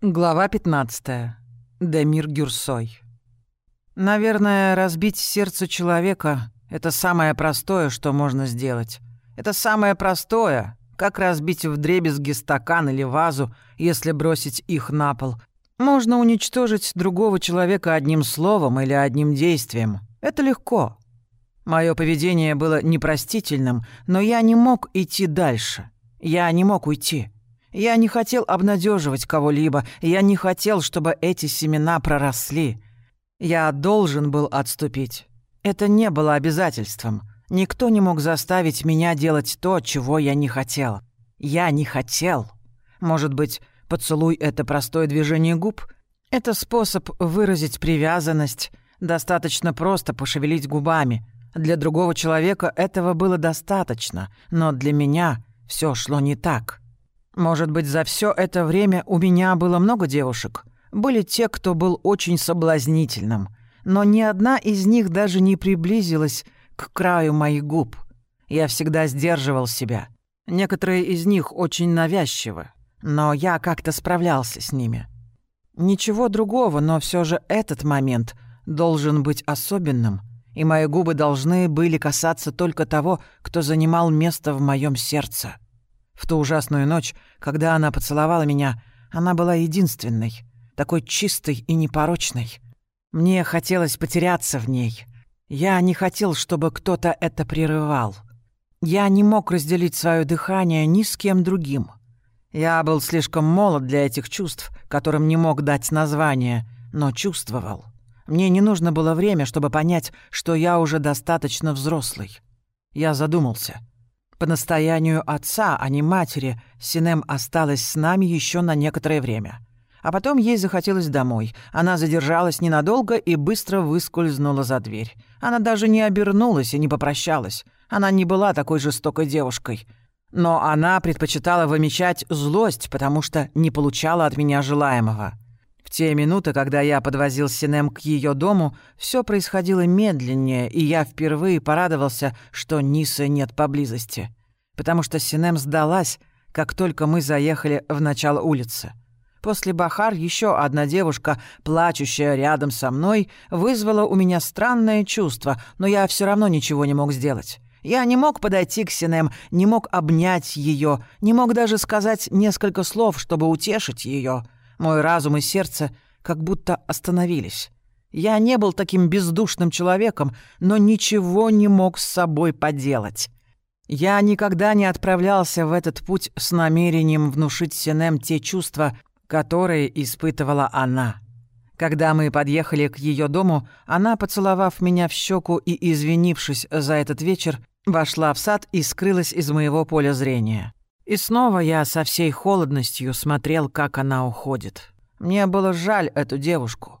Глава 15. Демир Гюрсой. Наверное, разбить сердце человека — это самое простое, что можно сделать. Это самое простое, как разбить вдребезги стакан или вазу, если бросить их на пол. Можно уничтожить другого человека одним словом или одним действием. Это легко. Мое поведение было непростительным, но я не мог идти дальше. Я не мог уйти. Я не хотел обнадеживать кого-либо, я не хотел, чтобы эти семена проросли. Я должен был отступить. Это не было обязательством. Никто не мог заставить меня делать то, чего я не хотел. Я не хотел. Может быть, поцелуй — это простое движение губ? Это способ выразить привязанность. Достаточно просто пошевелить губами. Для другого человека этого было достаточно, но для меня все шло не так. Может быть, за все это время у меня было много девушек. Были те, кто был очень соблазнительным. Но ни одна из них даже не приблизилась к краю моих губ. Я всегда сдерживал себя. Некоторые из них очень навязчивы, но я как-то справлялся с ними. Ничего другого, но все же этот момент должен быть особенным, и мои губы должны были касаться только того, кто занимал место в моем сердце. В ту ужасную ночь, когда она поцеловала меня, она была единственной, такой чистой и непорочной. Мне хотелось потеряться в ней. Я не хотел, чтобы кто-то это прерывал. Я не мог разделить свое дыхание ни с кем другим. Я был слишком молод для этих чувств, которым не мог дать название, но чувствовал. Мне не нужно было время, чтобы понять, что я уже достаточно взрослый. Я задумался — по настоянию отца, а не матери, Синем осталась с нами еще на некоторое время. А потом ей захотелось домой. Она задержалась ненадолго и быстро выскользнула за дверь. Она даже не обернулась и не попрощалась. Она не была такой жестокой девушкой. Но она предпочитала вымечать злость, потому что не получала от меня желаемого. В те минуты, когда я подвозил Синем к ее дому, все происходило медленнее, и я впервые порадовался, что Нисы нет поблизости. Потому что Синем сдалась, как только мы заехали в начало улицы. После Бахар еще одна девушка, плачущая рядом со мной, вызвала у меня странное чувство, но я все равно ничего не мог сделать. Я не мог подойти к Синем, не мог обнять ее, не мог даже сказать несколько слов, чтобы утешить ее. Мой разум и сердце как будто остановились. Я не был таким бездушным человеком, но ничего не мог с собой поделать. Я никогда не отправлялся в этот путь с намерением внушить Синем те чувства, которые испытывала она. Когда мы подъехали к ее дому, она, поцеловав меня в щеку и извинившись за этот вечер, вошла в сад и скрылась из моего поля зрения. И снова я со всей холодностью смотрел, как она уходит. Мне было жаль эту девушку.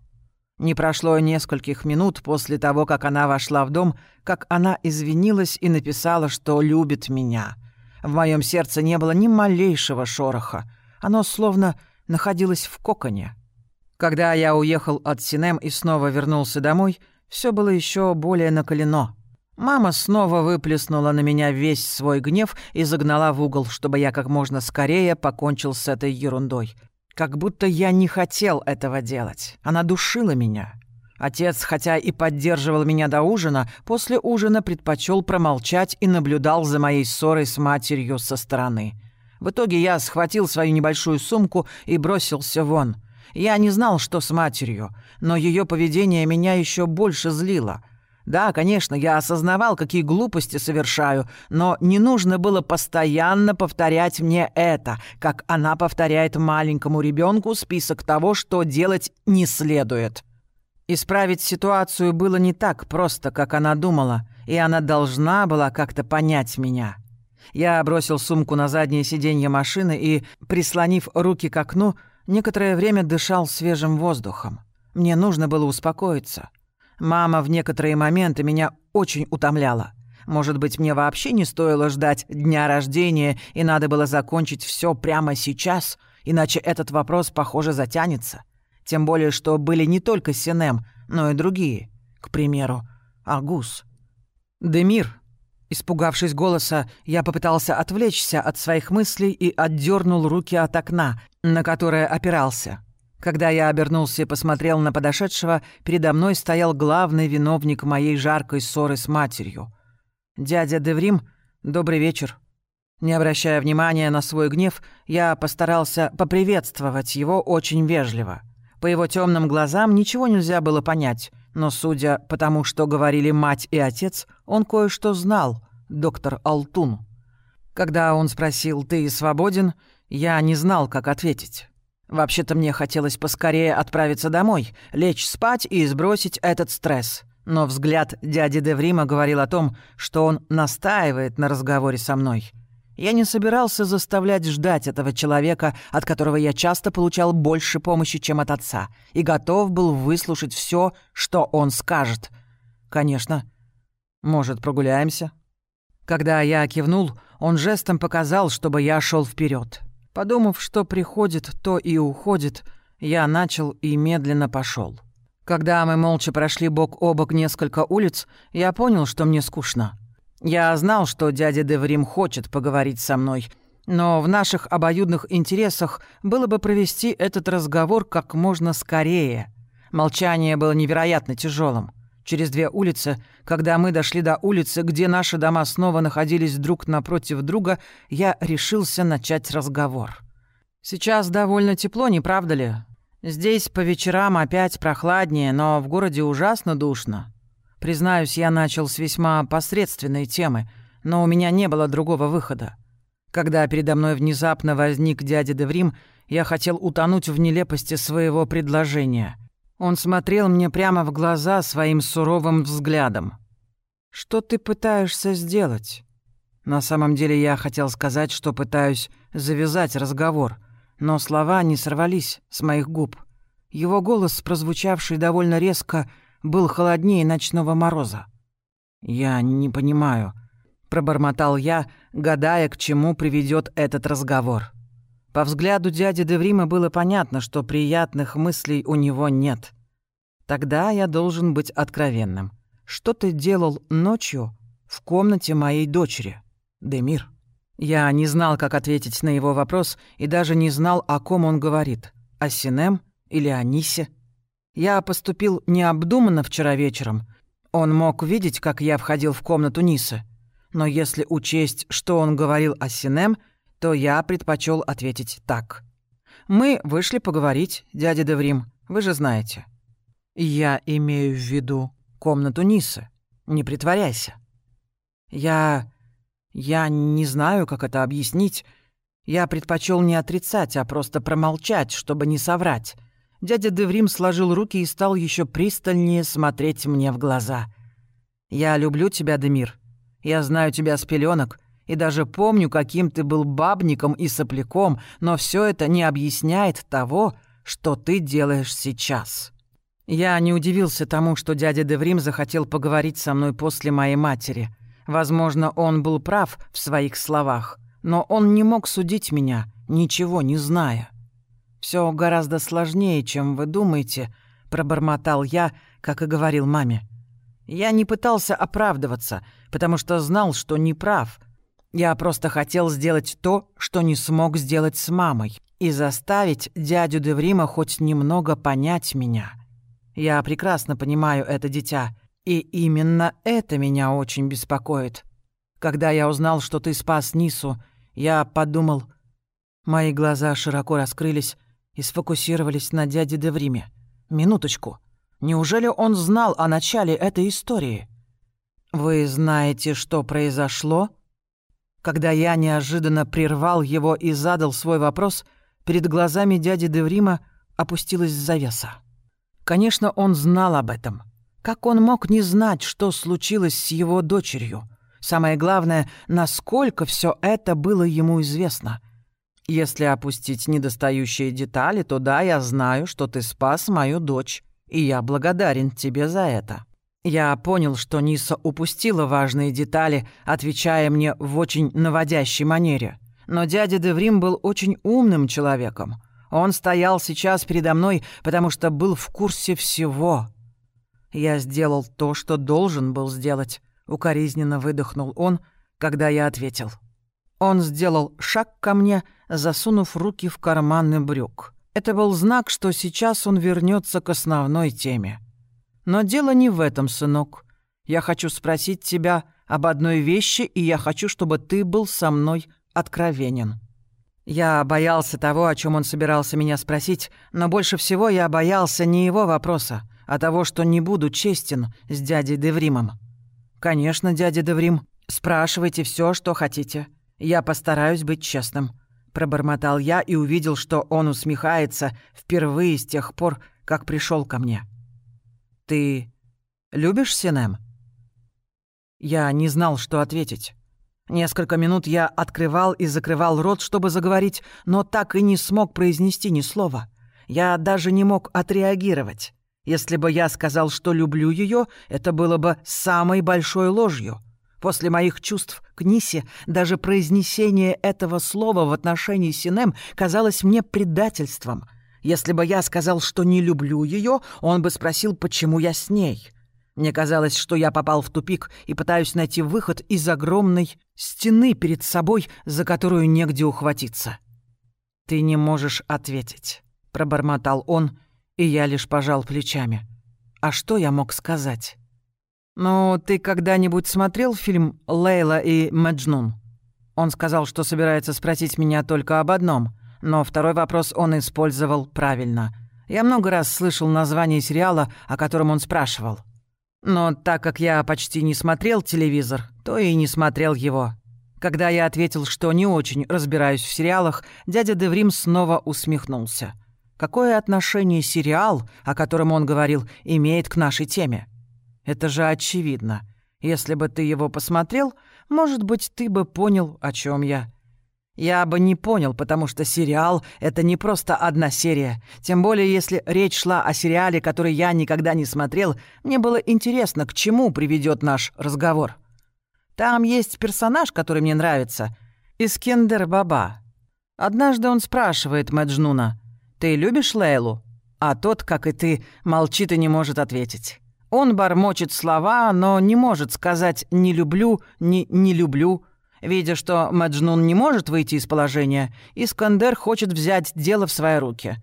Не прошло нескольких минут после того, как она вошла в дом, как она извинилась и написала, что любит меня. В моем сердце не было ни малейшего шороха. Оно словно находилось в коконе. Когда я уехал от Синем и снова вернулся домой, все было еще более накалено. Мама снова выплеснула на меня весь свой гнев и загнала в угол, чтобы я как можно скорее покончил с этой ерундой. Как будто я не хотел этого делать. Она душила меня. Отец, хотя и поддерживал меня до ужина, после ужина предпочел промолчать и наблюдал за моей ссорой с матерью со стороны. В итоге я схватил свою небольшую сумку и бросился вон. Я не знал, что с матерью, но ее поведение меня еще больше злило — да, конечно, я осознавал, какие глупости совершаю, но не нужно было постоянно повторять мне это, как она повторяет маленькому ребенку список того, что делать не следует. Исправить ситуацию было не так просто, как она думала, и она должна была как-то понять меня. Я бросил сумку на заднее сиденье машины и, прислонив руки к окну, некоторое время дышал свежим воздухом. Мне нужно было успокоиться. Мама в некоторые моменты меня очень утомляла. Может быть, мне вообще не стоило ждать дня рождения, и надо было закончить все прямо сейчас, иначе этот вопрос, похоже, затянется. Тем более, что были не только Синем, но и другие. К примеру, Агус. «Демир», Испугавшись голоса, я попытался отвлечься от своих мыслей и отдернул руки от окна, на которое опирался. Когда я обернулся и посмотрел на подошедшего, передо мной стоял главный виновник моей жаркой ссоры с матерью. «Дядя Деврим, добрый вечер». Не обращая внимания на свой гнев, я постарался поприветствовать его очень вежливо. По его темным глазам ничего нельзя было понять, но судя по тому, что говорили мать и отец, он кое-что знал, доктор Алтун. Когда он спросил «ты свободен?», я не знал, как ответить. Вообще-то мне хотелось поскорее отправиться домой, лечь спать и сбросить этот стресс. Но взгляд дяди Деврима говорил о том, что он настаивает на разговоре со мной. Я не собирался заставлять ждать этого человека, от которого я часто получал больше помощи, чем от отца, и готов был выслушать все, что он скажет. Конечно. Может, прогуляемся? Когда я кивнул, он жестом показал, чтобы я шел вперед. Подумав, что приходит, то и уходит, я начал и медленно пошел. Когда мы молча прошли бок о бок несколько улиц, я понял, что мне скучно. Я знал, что дядя Деврим хочет поговорить со мной, но в наших обоюдных интересах было бы провести этот разговор как можно скорее. Молчание было невероятно тяжелым. Через две улицы, когда мы дошли до улицы, где наши дома снова находились друг напротив друга, я решился начать разговор. «Сейчас довольно тепло, не правда ли? Здесь по вечерам опять прохладнее, но в городе ужасно душно. Признаюсь, я начал с весьма посредственной темы, но у меня не было другого выхода. Когда передо мной внезапно возник дядя Деврим, я хотел утонуть в нелепости своего предложения — он смотрел мне прямо в глаза своим суровым взглядом. «Что ты пытаешься сделать?» На самом деле я хотел сказать, что пытаюсь завязать разговор, но слова не сорвались с моих губ. Его голос, прозвучавший довольно резко, был холоднее ночного мороза. «Я не понимаю», — пробормотал я, гадая, к чему приведет этот разговор. По взгляду дяди Деврима было понятно, что приятных мыслей у него нет. Тогда я должен быть откровенным. Что ты делал ночью в комнате моей дочери, Демир? Я не знал, как ответить на его вопрос, и даже не знал, о ком он говорит. О Синем или о Нисе? Я поступил необдуманно вчера вечером. Он мог видеть, как я входил в комнату Нисы. Но если учесть, что он говорил о Синем, то я предпочел ответить так. «Мы вышли поговорить, дядя Деврим, вы же знаете». «Я имею в виду комнату Нисы. Не притворяйся». «Я... я не знаю, как это объяснить. Я предпочел не отрицать, а просто промолчать, чтобы не соврать». Дядя Деврим сложил руки и стал еще пристальнее смотреть мне в глаза. «Я люблю тебя, Демир. Я знаю тебя с пеленок и даже помню, каким ты был бабником и сопляком, но все это не объясняет того, что ты делаешь сейчас». Я не удивился тому, что дядя Деврим захотел поговорить со мной после моей матери. Возможно, он был прав в своих словах, но он не мог судить меня, ничего не зная. Все гораздо сложнее, чем вы думаете», — пробормотал я, как и говорил маме. Я не пытался оправдываться, потому что знал, что не прав. Я просто хотел сделать то, что не смог сделать с мамой, и заставить дядю Деврима хоть немного понять меня. Я прекрасно понимаю это дитя, и именно это меня очень беспокоит. Когда я узнал, что ты спас Нису, я подумал... Мои глаза широко раскрылись, и сфокусировались на дяде Девриме. Минуточку. Неужели он знал о начале этой истории? «Вы знаете, что произошло?» Когда я неожиданно прервал его и задал свой вопрос, перед глазами дяди Деврима опустилась завеса. Конечно, он знал об этом. Как он мог не знать, что случилось с его дочерью? Самое главное, насколько все это было ему известно — если опустить недостающие детали, то да, я знаю, что ты спас мою дочь, и я благодарен тебе за это. Я понял, что Ниса упустила важные детали, отвечая мне в очень наводящей манере. Но дядя Деврим был очень умным человеком. Он стоял сейчас передо мной, потому что был в курсе всего. Я сделал то, что должен был сделать, укоризненно выдохнул он, когда я ответил. Он сделал шаг ко мне, засунув руки в карманы брюк. Это был знак, что сейчас он вернется к основной теме. Но дело не в этом, сынок. Я хочу спросить тебя об одной вещи, и я хочу, чтобы ты был со мной откровенен. Я боялся того, о чем он собирался меня спросить, но больше всего я боялся не его вопроса, а того, что не буду честен с дядей Девримом. «Конечно, дядя Деврим, спрашивайте все, что хотите. Я постараюсь быть честным», — пробормотал я и увидел, что он усмехается впервые с тех пор, как пришел ко мне. «Ты любишь Синем?» Я не знал, что ответить. Несколько минут я открывал и закрывал рот, чтобы заговорить, но так и не смог произнести ни слова. Я даже не мог отреагировать. Если бы я сказал, что люблю ее, это было бы самой большой ложью. После моих чувств к Нисе даже произнесение этого слова в отношении Синем казалось мне предательством. Если бы я сказал, что не люблю ее, он бы спросил, почему я с ней. Мне казалось, что я попал в тупик и пытаюсь найти выход из огромной стены перед собой, за которую негде ухватиться. «Ты не можешь ответить», — пробормотал он, и я лишь пожал плечами. «А что я мог сказать?» «Ну, ты когда-нибудь смотрел фильм «Лейла и Маджнун»?» Он сказал, что собирается спросить меня только об одном, но второй вопрос он использовал правильно. Я много раз слышал название сериала, о котором он спрашивал. Но так как я почти не смотрел телевизор, то и не смотрел его. Когда я ответил, что не очень разбираюсь в сериалах, дядя Деврим снова усмехнулся. Какое отношение сериал, о котором он говорил, имеет к нашей теме? Это же очевидно. Если бы ты его посмотрел, может быть, ты бы понял, о чем я. Я бы не понял, потому что сериал — это не просто одна серия. Тем более, если речь шла о сериале, который я никогда не смотрел, мне было интересно, к чему приведет наш разговор. Там есть персонаж, который мне нравится. Искендер Баба. Однажды он спрашивает Мэджнуна, «Ты любишь Лейлу?» А тот, как и ты, молчит и не может ответить. Он бормочет слова, но не может сказать «не люблю», «не, не люблю», Видя, что Маджнун не может выйти из положения, Искандер хочет взять дело в свои руки.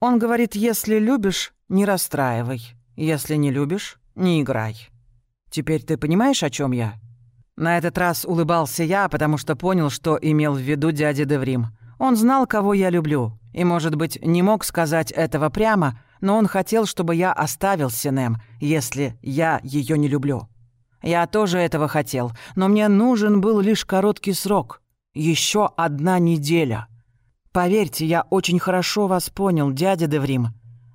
Он говорит, если любишь, не расстраивай. Если не любишь, не играй. Теперь ты понимаешь, о чем я? На этот раз улыбался я, потому что понял, что имел в виду дядя Деврим. Он знал, кого я люблю, и, может быть, не мог сказать этого прямо, но он хотел, чтобы я оставил Синем, если я ее не люблю. Я тоже этого хотел, но мне нужен был лишь короткий срок. Еще одна неделя. Поверьте, я очень хорошо вас понял, дядя Деврим.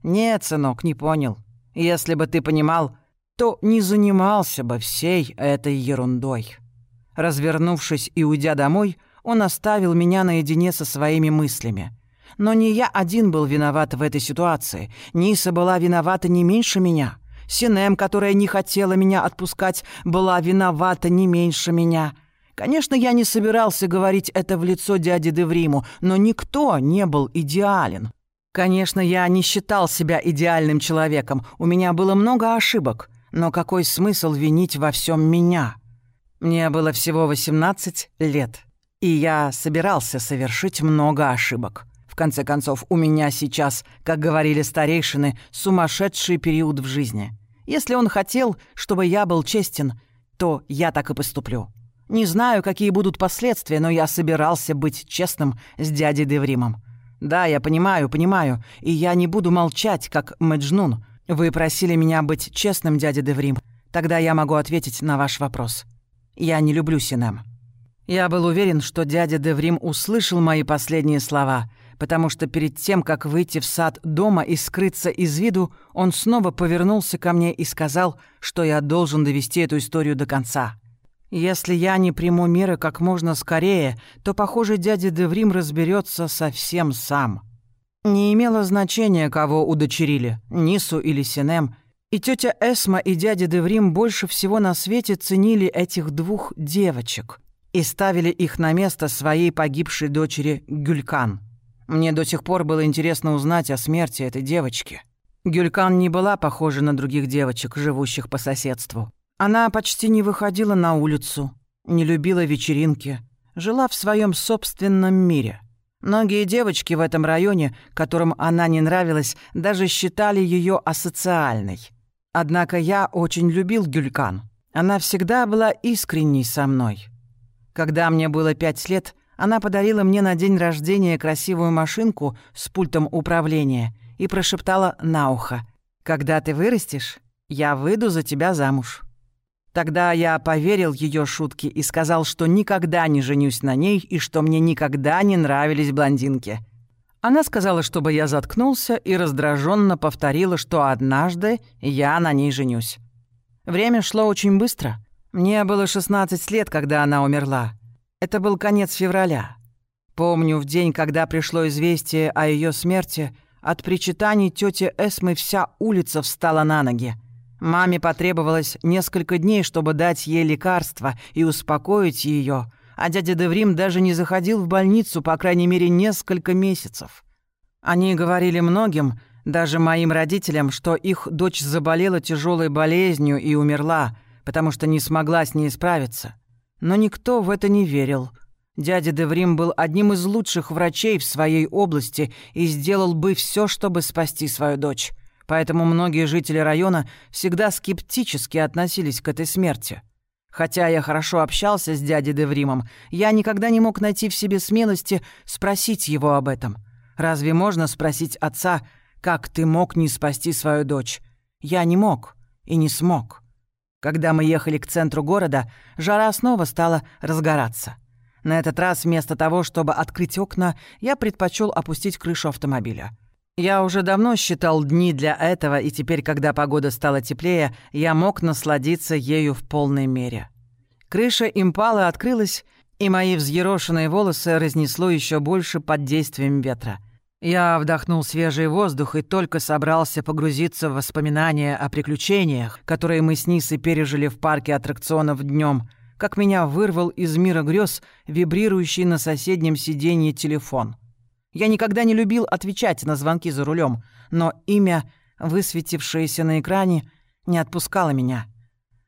Нет, сынок, не понял. Если бы ты понимал, то не занимался бы всей этой ерундой. Развернувшись и уйдя домой, он оставил меня наедине со своими мыслями. Но не я один был виноват в этой ситуации. Ниса была виновата не меньше меня. Синем, которая не хотела меня отпускать, была виновата не меньше меня. Конечно, я не собирался говорить это в лицо дяде Девриму, но никто не был идеален. Конечно, я не считал себя идеальным человеком, у меня было много ошибок, но какой смысл винить во всем меня? Мне было всего 18 лет, и я собирался совершить много ошибок. В конце концов, у меня сейчас, как говорили старейшины, сумасшедший период в жизни. Если он хотел, чтобы я был честен, то я так и поступлю. Не знаю, какие будут последствия, но я собирался быть честным с дядей Девримом. Да, я понимаю, понимаю, и я не буду молчать, как Мэджнун. Вы просили меня быть честным, дядя Деврим. Тогда я могу ответить на ваш вопрос. Я не люблю Синем. Я был уверен, что дядя Деврим услышал мои последние слова — потому что перед тем, как выйти в сад дома и скрыться из виду, он снова повернулся ко мне и сказал, что я должен довести эту историю до конца. Если я не приму меры как можно скорее, то, похоже, дядя Деврим разберется совсем сам. Не имело значения, кого удочерили, Нису или Синем, и тетя Эсма и дядя Деврим больше всего на свете ценили этих двух девочек и ставили их на место своей погибшей дочери Гюлькан. Мне до сих пор было интересно узнать о смерти этой девочки. Гюлькан не была похожа на других девочек, живущих по соседству. Она почти не выходила на улицу, не любила вечеринки, жила в своем собственном мире. Многие девочки в этом районе, которым она не нравилась, даже считали ее асоциальной. Однако я очень любил Гюлькан. Она всегда была искренней со мной. Когда мне было пять лет, она подарила мне на день рождения красивую машинку с пультом управления и прошептала на ухо. «Когда ты вырастешь, я выйду за тебя замуж». Тогда я поверил ее шутке и сказал, что никогда не женюсь на ней и что мне никогда не нравились блондинки. Она сказала, чтобы я заткнулся и раздраженно повторила, что однажды я на ней женюсь. Время шло очень быстро. Мне было 16 лет, когда она умерла. Это был конец февраля. Помню, в день, когда пришло известие о ее смерти, от причитаний тети Эсмы вся улица встала на ноги. Маме потребовалось несколько дней, чтобы дать ей лекарство и успокоить ее, а дядя Деврим даже не заходил в больницу, по крайней мере, несколько месяцев. Они говорили многим, даже моим родителям, что их дочь заболела тяжелой болезнью и умерла, потому что не смогла с ней справиться. Но никто в это не верил. Дядя Деврим был одним из лучших врачей в своей области и сделал бы все, чтобы спасти свою дочь. Поэтому многие жители района всегда скептически относились к этой смерти. Хотя я хорошо общался с дядей Девримом, я никогда не мог найти в себе смелости спросить его об этом. Разве можно спросить отца, как ты мог не спасти свою дочь? Я не мог и не смог. Когда мы ехали к центру города, жара снова стала разгораться. На этот раз вместо того, чтобы открыть окна, я предпочел опустить крышу автомобиля. Я уже давно считал дни для этого, и теперь, когда погода стала теплее, я мог насладиться ею в полной мере. Крыша импала открылась, и мои взъерошенные волосы разнесло еще больше под действием ветра. Я вдохнул свежий воздух и только собрался погрузиться в воспоминания о приключениях, которые мы с Нисой пережили в парке аттракционов днем, как меня вырвал из мира грез вибрирующий на соседнем сиденье телефон — я никогда не любил отвечать на звонки за рулем, но имя, высветившееся на экране, не отпускало меня.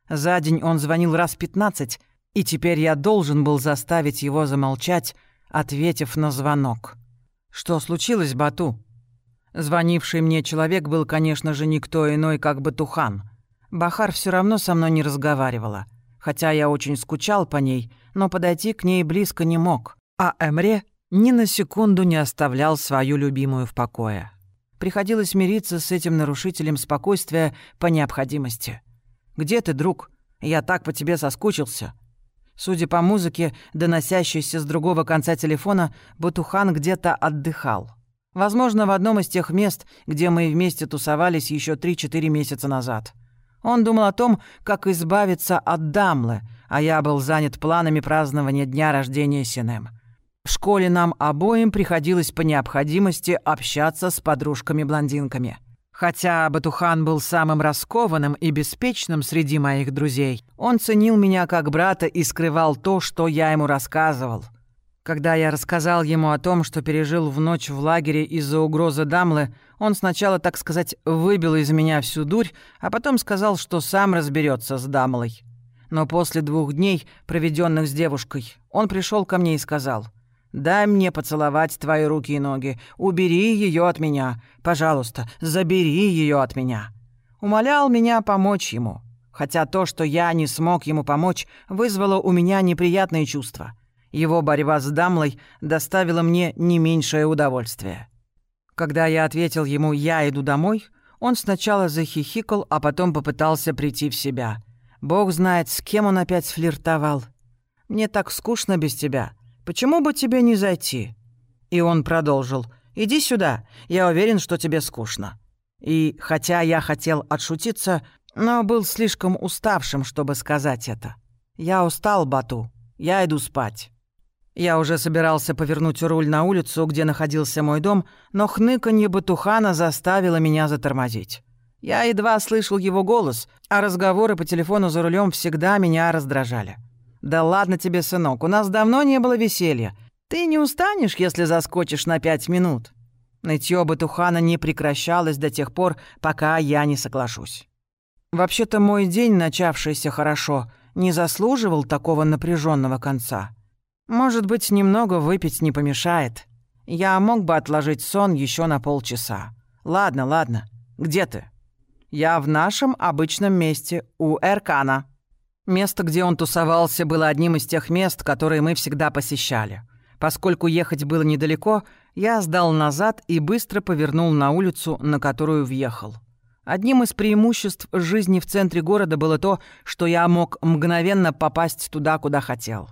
За день он звонил раз пятнадцать, и теперь я должен был заставить его замолчать, ответив на звонок. «Что случилось, Бату?» Звонивший мне человек был, конечно же, никто иной, как Батухан. Бахар все равно со мной не разговаривала, хотя я очень скучал по ней, но подойти к ней близко не мог. А Эмре ни на секунду не оставлял свою любимую в покое. Приходилось мириться с этим нарушителем спокойствия по необходимости. «Где ты, друг? Я так по тебе соскучился». Судя по музыке, доносящейся с другого конца телефона, Батухан где-то отдыхал. Возможно, в одном из тех мест, где мы вместе тусовались еще 3-4 месяца назад. Он думал о том, как избавиться от Дамлы, а я был занят планами празднования дня рождения Синем. В школе нам обоим приходилось по необходимости общаться с подружками-блондинками. Хотя Батухан был самым раскованным и беспечным среди моих друзей, он ценил меня как брата и скрывал то, что я ему рассказывал. Когда я рассказал ему о том, что пережил в ночь в лагере из-за угрозы Дамлы, он сначала, так сказать, выбил из меня всю дурь, а потом сказал, что сам разберется с Дамлой. Но после двух дней, проведенных с девушкой, он пришел ко мне и сказал, Дай мне поцеловать твои руки и ноги. Убери ее от меня. Пожалуйста, забери ее от меня». Умолял меня помочь ему. Хотя то, что я не смог ему помочь, вызвало у меня неприятные чувства. Его борьба с Дамлой доставила мне не меньшее удовольствие. Когда я ответил ему «я иду домой», он сначала захихикал, а потом попытался прийти в себя. Бог знает, с кем он опять флиртовал. «Мне так скучно без тебя. Почему бы тебе не зайти?» И он продолжил. «Иди сюда, я уверен, что тебе скучно». И хотя я хотел отшутиться, но был слишком уставшим, чтобы сказать это. «Я устал, Бату. Я иду спать». Я уже собирался повернуть руль на улицу, где находился мой дом, но хныканье Батухана заставило меня затормозить. Я едва слышал его голос, а разговоры по телефону за рулем всегда меня раздражали. «Да ладно тебе, сынок, у нас давно не было веселья. Ты не устанешь, если заскочишь на пять минут». Нытьё Батухана не прекращалось до тех пор, пока я не соглашусь. Вообще-то мой день, начавшийся хорошо, не заслуживал такого напряженного конца. Может быть, немного выпить не помешает. Я мог бы отложить сон еще на полчаса. Ладно, ладно. Где ты? Я в нашем обычном месте, у Эркана. Место, где он тусовался, было одним из тех мест, которые мы всегда посещали. Поскольку ехать было недалеко, я сдал назад и быстро повернул на улицу, на которую въехал. Одним из преимуществ жизни в центре города было то, что я мог мгновенно попасть туда, куда хотел.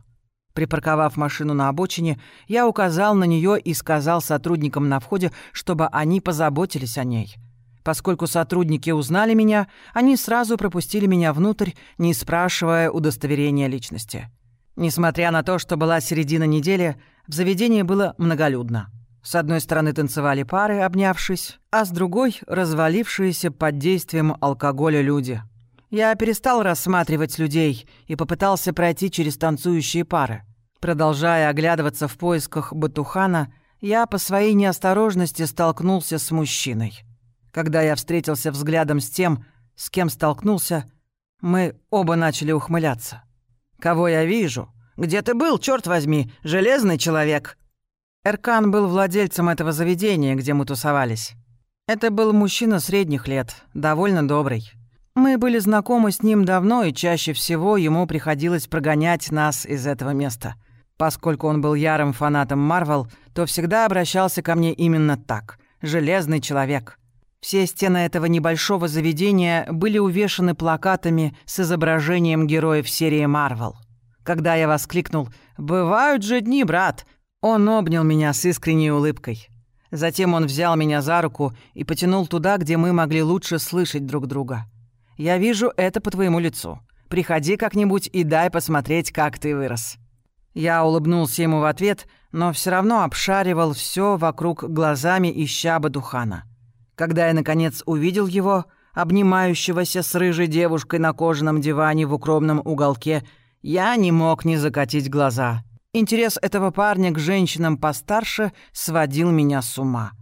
Припарковав машину на обочине, я указал на нее и сказал сотрудникам на входе, чтобы они позаботились о ней. Поскольку сотрудники узнали меня, они сразу пропустили меня внутрь, не спрашивая удостоверения личности. Несмотря на то, что была середина недели, в заведении было многолюдно. С одной стороны танцевали пары, обнявшись, а с другой — развалившиеся под действием алкоголя люди. Я перестал рассматривать людей и попытался пройти через танцующие пары. Продолжая оглядываться в поисках Батухана, я по своей неосторожности столкнулся с мужчиной. Когда я встретился взглядом с тем, с кем столкнулся, мы оба начали ухмыляться. «Кого я вижу? Где ты был, черт возьми, железный человек?» Эркан был владельцем этого заведения, где мы тусовались. Это был мужчина средних лет, довольно добрый. Мы были знакомы с ним давно, и чаще всего ему приходилось прогонять нас из этого места. Поскольку он был ярым фанатом Марвел, то всегда обращался ко мне именно так — «железный человек». Все стены этого небольшого заведения были увешаны плакатами с изображением героев серии Марвел. Когда я воскликнул «Бывают же дни, брат!», он обнял меня с искренней улыбкой. Затем он взял меня за руку и потянул туда, где мы могли лучше слышать друг друга. «Я вижу это по твоему лицу. Приходи как-нибудь и дай посмотреть, как ты вырос». Я улыбнулся ему в ответ, но все равно обшаривал все вокруг глазами, ища Бадухана. Когда я, наконец, увидел его, обнимающегося с рыжей девушкой на кожаном диване в укромном уголке, я не мог не закатить глаза — Интерес этого парня к женщинам постарше сводил меня с ума.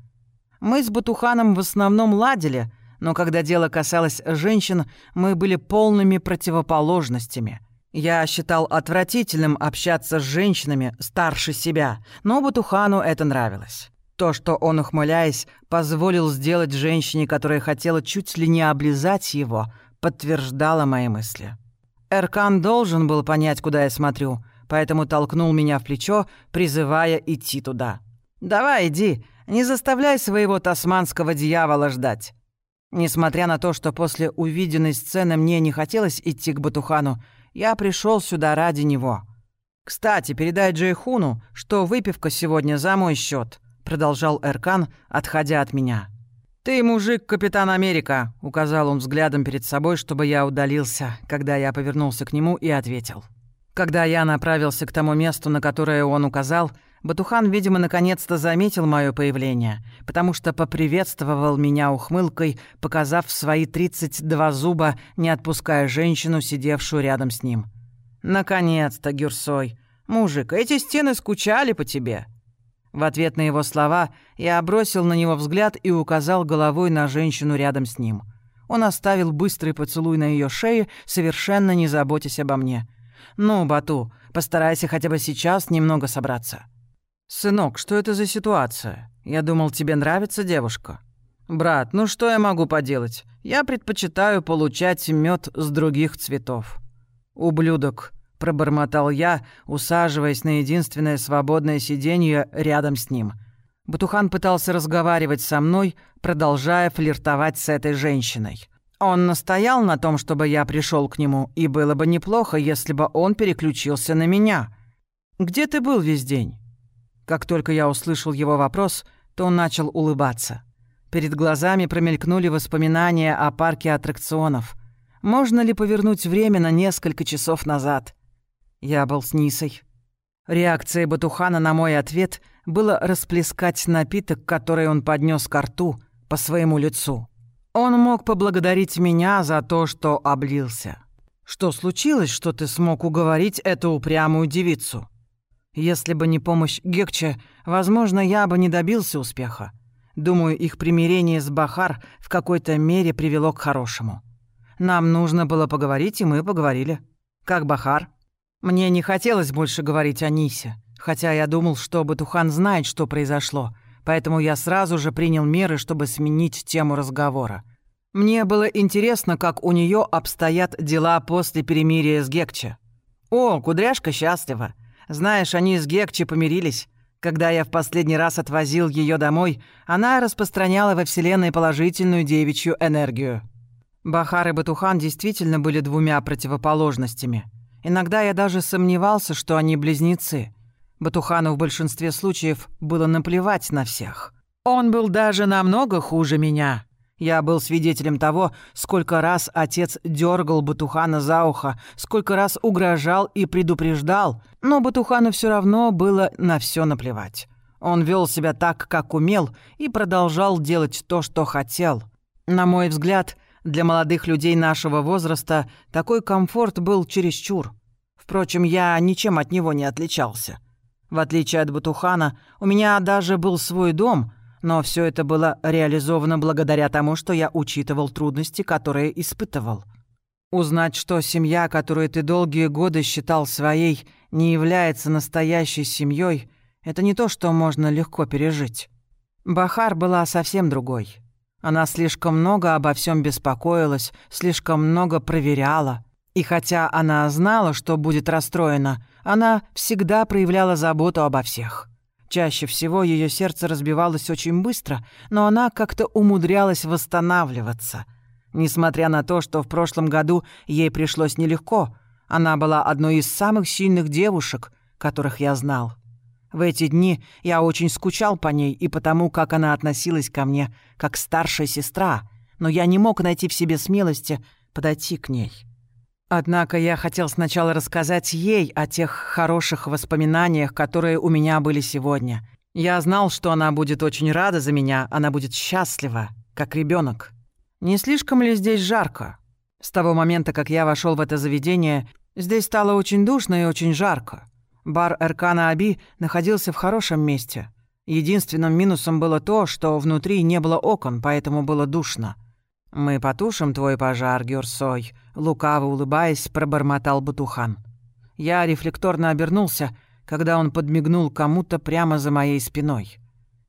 Мы с Батуханом в основном ладили, но когда дело касалось женщин, мы были полными противоположностями. Я считал отвратительным общаться с женщинами старше себя, но Батухану это нравилось. То, что он, ухмыляясь, позволил сделать женщине, которая хотела чуть ли не облизать его, подтверждало мои мысли. Эркан должен был понять, куда я смотрю — поэтому толкнул меня в плечо, призывая идти туда. «Давай, иди, не заставляй своего тасманского дьявола ждать». Несмотря на то, что после увиденной сцены мне не хотелось идти к Батухану, я пришел сюда ради него. «Кстати, передай Джейхуну, что выпивка сегодня за мой счет, продолжал Эркан, отходя от меня. «Ты мужик, капитан Америка», — указал он взглядом перед собой, чтобы я удалился, когда я повернулся к нему и ответил. Когда я направился к тому месту, на которое он указал, Батухан, видимо, наконец-то заметил мое появление, потому что поприветствовал меня ухмылкой, показав свои 32 зуба, не отпуская женщину, сидевшую рядом с ним. «Наконец-то, Гюрсой! Мужик, эти стены скучали по тебе!» В ответ на его слова я бросил на него взгляд и указал головой на женщину рядом с ним. Он оставил быстрый поцелуй на ее шее, совершенно не заботясь обо мне — «Ну, Бату, постарайся хотя бы сейчас немного собраться». «Сынок, что это за ситуация? Я думал, тебе нравится девушка». «Брат, ну что я могу поделать? Я предпочитаю получать мед с других цветов». «Ублюдок», — пробормотал я, усаживаясь на единственное свободное сиденье рядом с ним. Батухан пытался разговаривать со мной, продолжая флиртовать с этой женщиной. Он настоял на том, чтобы я пришел к нему, и было бы неплохо, если бы он переключился на меня. «Где ты был весь день?» Как только я услышал его вопрос, то он начал улыбаться. Перед глазами промелькнули воспоминания о парке аттракционов. Можно ли повернуть время на несколько часов назад? Я был с Нисой. Реакцией Батухана на мой ответ было расплескать напиток, который он поднес к рту, по своему лицу. Он мог поблагодарить меня за то, что облился. Что случилось, что ты смог уговорить эту упрямую девицу? Если бы не помощь Гекче, возможно, я бы не добился успеха. Думаю, их примирение с Бахар в какой-то мере привело к хорошему. Нам нужно было поговорить, и мы поговорили. Как Бахар? Мне не хотелось больше говорить о Нисе. Хотя я думал, что Батухан знает, что произошло, поэтому я сразу же принял меры, чтобы сменить тему разговора. Мне было интересно, как у нее обстоят дела после перемирия с Гекче. «О, кудряшка счастлива. Знаешь, они с Гекче помирились. Когда я в последний раз отвозил ее домой, она распространяла во Вселенной положительную девичью энергию. Бахар и Батухан действительно были двумя противоположностями. Иногда я даже сомневался, что они близнецы. Батухану в большинстве случаев было наплевать на всех. Он был даже намного хуже меня. Я был свидетелем того, сколько раз отец дергал Батухана за ухо, сколько раз угрожал и предупреждал, но Батухану все равно было на все наплевать. Он вел себя так, как умел, и продолжал делать то, что хотел. На мой взгляд, для молодых людей нашего возраста такой комфорт был чересчур. Впрочем, я ничем от него не отличался. В отличие от Батухана, у меня даже был свой дом — но все это было реализовано благодаря тому, что я учитывал трудности, которые испытывал. Узнать, что семья, которую ты долгие годы считал своей, не является настоящей семьей, это не то, что можно легко пережить. Бахар была совсем другой. Она слишком много обо всем беспокоилась, слишком много проверяла. И хотя она знала, что будет расстроена, она всегда проявляла заботу обо всех. Чаще всего ее сердце разбивалось очень быстро, но она как-то умудрялась восстанавливаться. Несмотря на то, что в прошлом году ей пришлось нелегко, она была одной из самых сильных девушек, которых я знал. В эти дни я очень скучал по ней и потому, как она относилась ко мне, как старшая сестра, но я не мог найти в себе смелости подойти к ней. Однако я хотел сначала рассказать ей о тех хороших воспоминаниях, которые у меня были сегодня. Я знал, что она будет очень рада за меня, она будет счастлива, как ребенок. Не слишком ли здесь жарко? С того момента, как я вошел в это заведение, здесь стало очень душно и очень жарко. Бар Эркана Аби находился в хорошем месте. Единственным минусом было то, что внутри не было окон, поэтому было душно. «Мы потушим твой пожар, Гюрсой», — лукаво улыбаясь, пробормотал Батухан. Я рефлекторно обернулся, когда он подмигнул кому-то прямо за моей спиной.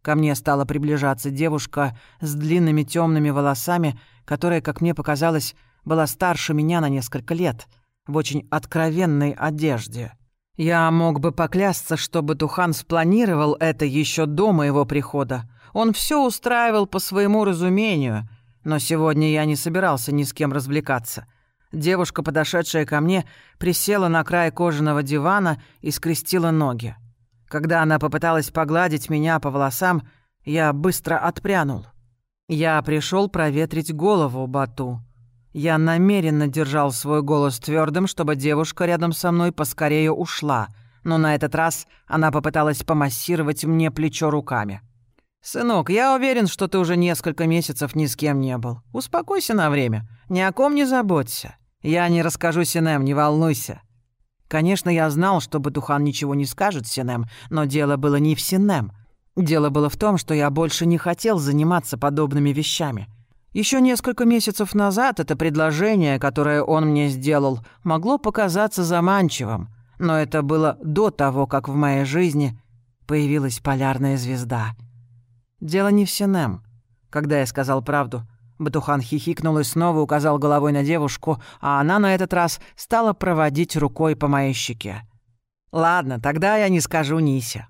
Ко мне стала приближаться девушка с длинными темными волосами, которая, как мне показалось, была старше меня на несколько лет, в очень откровенной одежде. Я мог бы поклясться, что Батухан спланировал это еще до моего прихода. Он все устраивал по своему разумению — но сегодня я не собирался ни с кем развлекаться. Девушка, подошедшая ко мне, присела на край кожаного дивана и скрестила ноги. Когда она попыталась погладить меня по волосам, я быстро отпрянул. Я пришел проветрить голову Бату. Я намеренно держал свой голос твердым, чтобы девушка рядом со мной поскорее ушла, но на этот раз она попыталась помассировать мне плечо руками. «Сынок, я уверен, что ты уже несколько месяцев ни с кем не был. Успокойся на время. Ни о ком не заботься. Я не расскажу Синем, не волнуйся». Конечно, я знал, что Батухан ничего не скажет Синем, но дело было не в Синем. Дело было в том, что я больше не хотел заниматься подобными вещами. Еще несколько месяцев назад это предложение, которое он мне сделал, могло показаться заманчивым, но это было до того, как в моей жизни появилась полярная звезда — Дело не в Синем. Когда я сказал правду, Батухан хихикнул и снова указал головой на девушку, а она на этот раз стала проводить рукой по моей щеке. «Ладно, тогда я не скажу Нисе».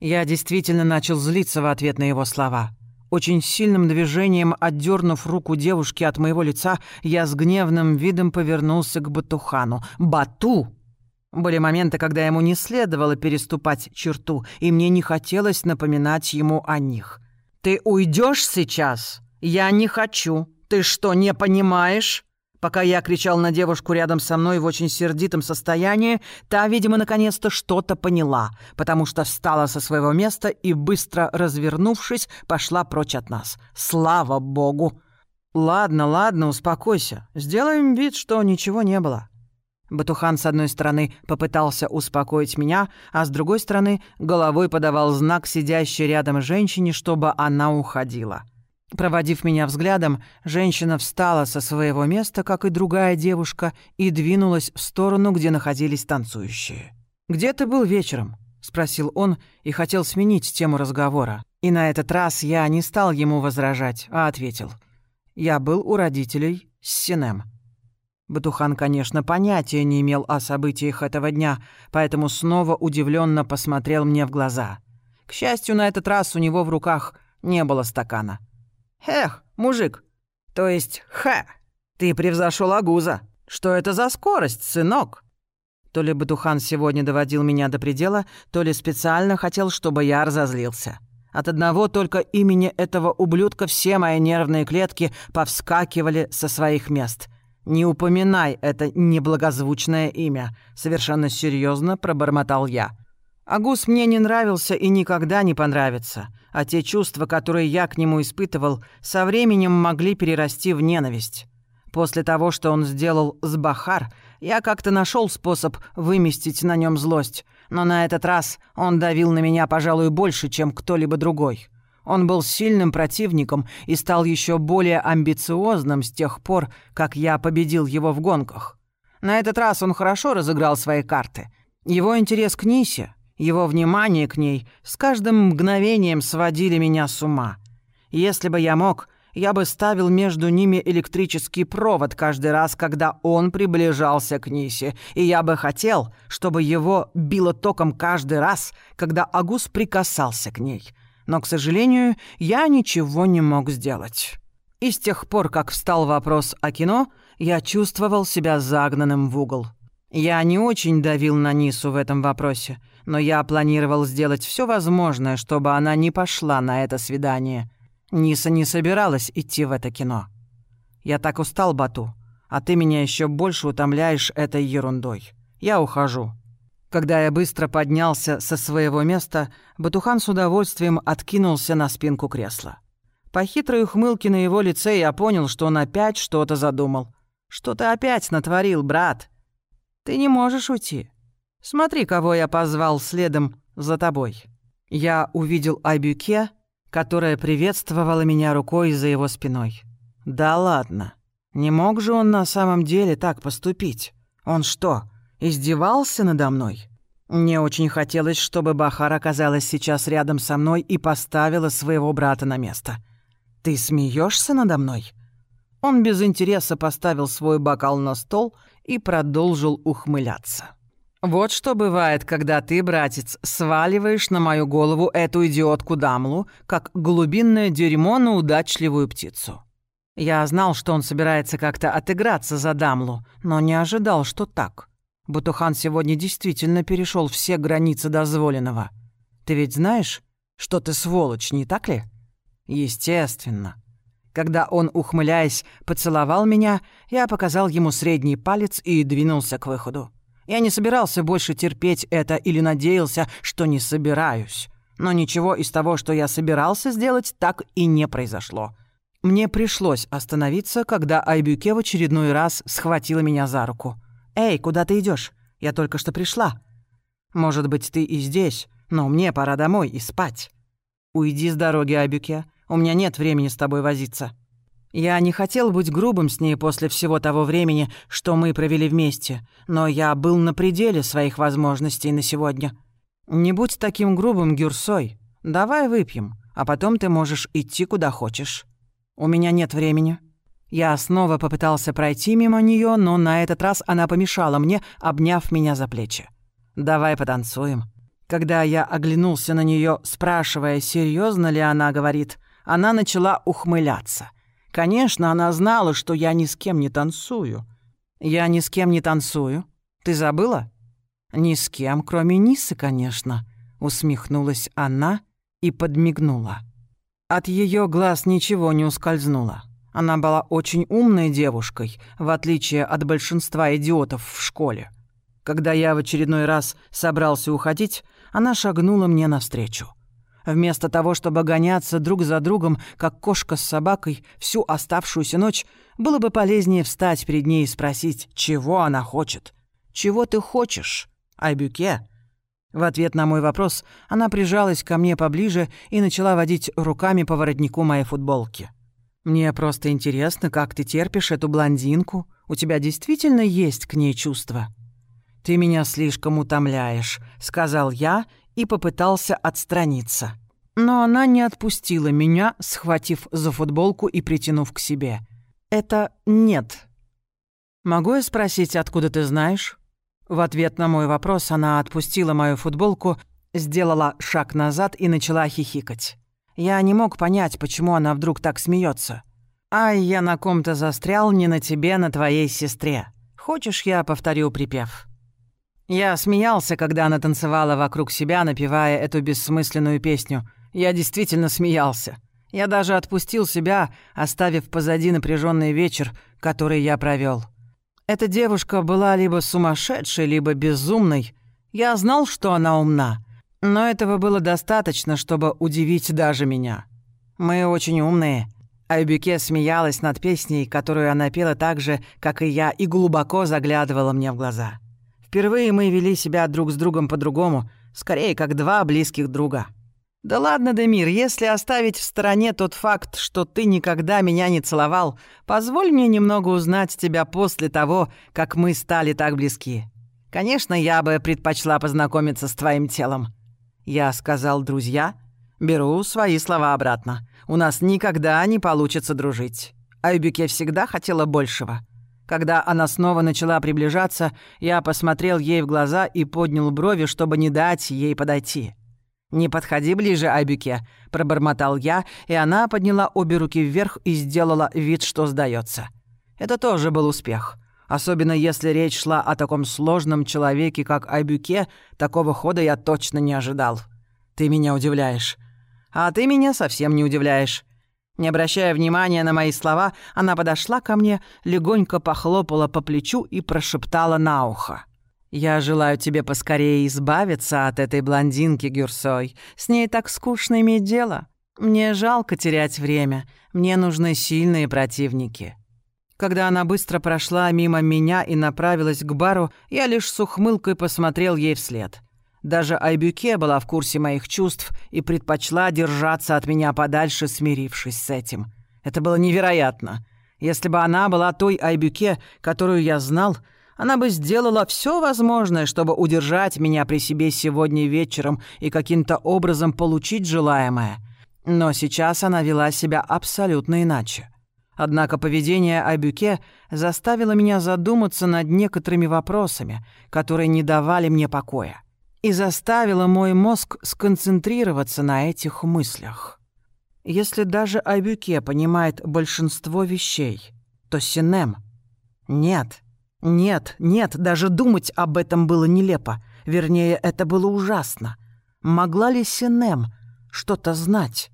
Я действительно начал злиться в ответ на его слова. Очень сильным движением, отдернув руку девушки от моего лица, я с гневным видом повернулся к Батухану. «Бату!» Были моменты, когда ему не следовало переступать черту, и мне не хотелось напоминать ему о них. «Ты уйдешь сейчас? Я не хочу. Ты что, не понимаешь?» Пока я кричал на девушку рядом со мной в очень сердитом состоянии, та, видимо, наконец-то что-то поняла, потому что встала со своего места и, быстро развернувшись, пошла прочь от нас. Слава богу! «Ладно, ладно, успокойся. Сделаем вид, что ничего не было». Батухан, с одной стороны, попытался успокоить меня, а с другой стороны, головой подавал знак сидящей рядом женщине, чтобы она уходила. Проводив меня взглядом, женщина встала со своего места, как и другая девушка, и двинулась в сторону, где находились танцующие. «Где ты был вечером?» — спросил он и хотел сменить тему разговора. И на этот раз я не стал ему возражать, а ответил. «Я был у родителей с Синем». Батухан, конечно, понятия не имел о событиях этого дня, поэтому снова удивленно посмотрел мне в глаза. К счастью, на этот раз у него в руках не было стакана. «Эх, мужик, то есть, ха, ты превзошел Агуза. Что это за скорость, сынок?» То ли Батухан сегодня доводил меня до предела, то ли специально хотел, чтобы я разозлился. От одного только имени этого ублюдка все мои нервные клетки повскакивали со своих мест. «Не упоминай это неблагозвучное имя», — совершенно серьезно пробормотал я. Агус мне не нравился и никогда не понравится, а те чувства, которые я к нему испытывал, со временем могли перерасти в ненависть. После того, что он сделал с Бахар, я как-то нашел способ выместить на нем злость, но на этот раз он давил на меня, пожалуй, больше, чем кто-либо другой. Он был сильным противником и стал еще более амбициозным с тех пор, как я победил его в гонках. На этот раз он хорошо разыграл свои карты. Его интерес к Нисе, его внимание к ней с каждым мгновением сводили меня с ума. Если бы я мог, я бы ставил между ними электрический провод каждый раз, когда он приближался к Нисе, и я бы хотел, чтобы его било током каждый раз, когда Агус прикасался к ней. Но, к сожалению, я ничего не мог сделать. И с тех пор, как встал вопрос о кино, я чувствовал себя загнанным в угол. Я не очень давил на Нису в этом вопросе, но я планировал сделать все возможное, чтобы она не пошла на это свидание — Ниса не собиралась идти в это кино. Я так устал, Бату, а ты меня еще больше утомляешь этой ерундой. Я ухожу. Когда я быстро поднялся со своего места, Батухан с удовольствием откинулся на спинку кресла. По хитрой ухмылке на его лице я понял, что он опять что-то задумал. «Что ты опять натворил, брат? Ты не можешь уйти. Смотри, кого я позвал следом за тобой». Я увидел Айбюке, которая приветствовала меня рукой за его спиной. «Да ладно. Не мог же он на самом деле так поступить? Он что, издевался надо мной?» Мне очень хотелось, чтобы Бахар оказалась сейчас рядом со мной и поставила своего брата на место. «Ты смеешься надо мной?» Он без интереса поставил свой бокал на стол и продолжил ухмыляться. Вот что бывает, когда ты, братец, сваливаешь на мою голову эту идиотку Дамлу, как глубинное дерьмо на удачливую птицу. Я знал, что он собирается как-то отыграться за Дамлу, но не ожидал, что так. Бутухан сегодня действительно перешел все границы дозволенного. Ты ведь знаешь, что ты сволочь, не так ли? Естественно. Когда он, ухмыляясь, поцеловал меня, я показал ему средний палец и двинулся к выходу. Я не собирался больше терпеть это или надеялся, что не собираюсь. Но ничего из того, что я собирался сделать, так и не произошло. Мне пришлось остановиться, когда Айбюке в очередной раз схватила меня за руку. «Эй, куда ты идешь? Я только что пришла». «Может быть, ты и здесь, но мне пора домой и спать». «Уйди с дороги, Айбюке. У меня нет времени с тобой возиться». Я не хотел быть грубым с ней после всего того времени, что мы провели вместе, но я был на пределе своих возможностей на сегодня. Не будь таким грубым, Гюрсой. Давай выпьем, а потом ты можешь идти куда хочешь. У меня нет времени. Я снова попытался пройти мимо нее, но на этот раз она помешала мне, обняв меня за плечи. «Давай потанцуем». Когда я оглянулся на нее, спрашивая, серьезно ли она говорит, она начала ухмыляться. Конечно, она знала, что я ни с кем не танцую. Я ни с кем не танцую. Ты забыла? Ни с кем, кроме Нисы, конечно, усмехнулась она и подмигнула. От ее глаз ничего не ускользнуло. Она была очень умной девушкой, в отличие от большинства идиотов в школе. Когда я в очередной раз собрался уходить, она шагнула мне навстречу. Вместо того, чтобы гоняться друг за другом, как кошка с собакой, всю оставшуюся ночь, было бы полезнее встать перед ней и спросить, чего она хочет. «Чего ты хочешь, Айбюке?» В ответ на мой вопрос она прижалась ко мне поближе и начала водить руками по воротнику моей футболки. «Мне просто интересно, как ты терпишь эту блондинку. У тебя действительно есть к ней чувства?» «Ты меня слишком утомляешь», — сказал я и попытался отстраниться. Но она не отпустила меня, схватив за футболку и притянув к себе. «Это нет». «Могу я спросить, откуда ты знаешь?» В ответ на мой вопрос она отпустила мою футболку, сделала шаг назад и начала хихикать. Я не мог понять, почему она вдруг так смеется. «Ай, я на ком-то застрял, не на тебе, на твоей сестре. Хочешь, я повторю припев?» Я смеялся, когда она танцевала вокруг себя, напевая эту бессмысленную песню. Я действительно смеялся. Я даже отпустил себя, оставив позади напряженный вечер, который я провел. Эта девушка была либо сумасшедшей, либо безумной. Я знал, что она умна, но этого было достаточно, чтобы удивить даже меня. Мы очень умные. Айбюке смеялась над песней, которую она пела так же, как и я, и глубоко заглядывала мне в глаза. Впервые мы вели себя друг с другом по-другому, скорее как два близких друга. «Да ладно, Демир, если оставить в стороне тот факт, что ты никогда меня не целовал, позволь мне немного узнать тебя после того, как мы стали так близки. Конечно, я бы предпочла познакомиться с твоим телом». Я сказал «друзья». Беру свои слова обратно. У нас никогда не получится дружить. Айбюке всегда хотела большего. Когда она снова начала приближаться, я посмотрел ей в глаза и поднял брови, чтобы не дать ей подойти. «Не подходи ближе, Айбюке», — пробормотал я, и она подняла обе руки вверх и сделала вид, что сдается. Это тоже был успех. Особенно если речь шла о таком сложном человеке, как Айбюке, такого хода я точно не ожидал. Ты меня удивляешь. А ты меня совсем не удивляешь. Не обращая внимания на мои слова, она подошла ко мне, легонько похлопала по плечу и прошептала на ухо. «Я желаю тебе поскорее избавиться от этой блондинки, Гюрсой. С ней так скучно иметь дело. Мне жалко терять время. Мне нужны сильные противники». Когда она быстро прошла мимо меня и направилась к бару, я лишь с ухмылкой посмотрел ей вслед. Даже Айбюке была в курсе моих чувств и предпочла держаться от меня подальше, смирившись с этим. Это было невероятно. Если бы она была той Айбюке, которую я знал, она бы сделала все возможное, чтобы удержать меня при себе сегодня вечером и каким-то образом получить желаемое. Но сейчас она вела себя абсолютно иначе. Однако поведение Абюке заставило меня задуматься над некоторыми вопросами, которые не давали мне покоя, и заставило мой мозг сконцентрироваться на этих мыслях. Если даже Абюке понимает большинство вещей, то Синем — нет — нет, нет, даже думать об этом было нелепо. Вернее, это было ужасно. Могла ли Синем что-то знать?